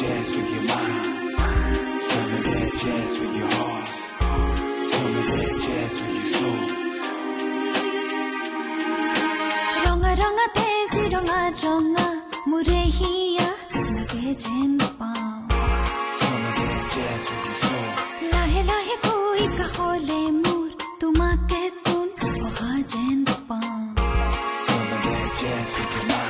jazz for your mind, some of that jazz for your heart, some of that jazz for your soul. Ronga ronga tezi ronga ronga murehiya हिया लगे चैन पाओ Some of that jazz for your soul. लाहे लाहे कोई कहो mur मोर तुमा के सुन ओहा चैन पाओ Some of that jazz for your mind.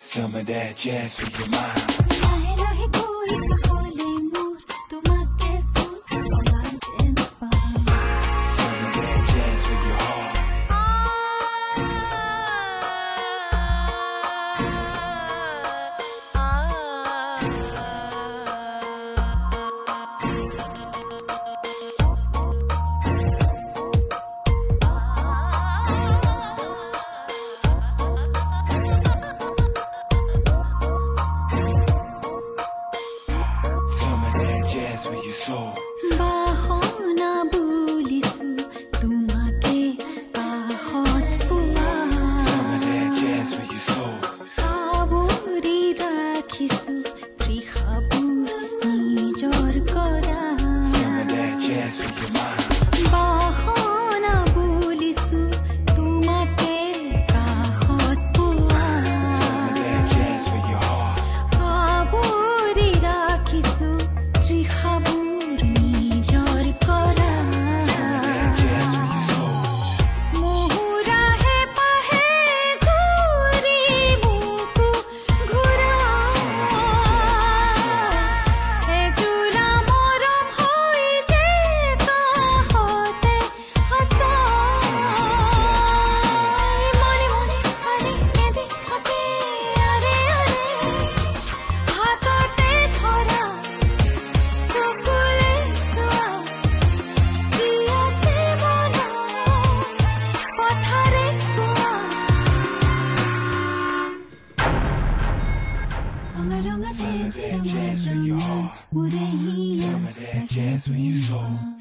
Some of that jazz for your mind. dance with your soul. Some of that jazz when you are. Some of that jazz when you are.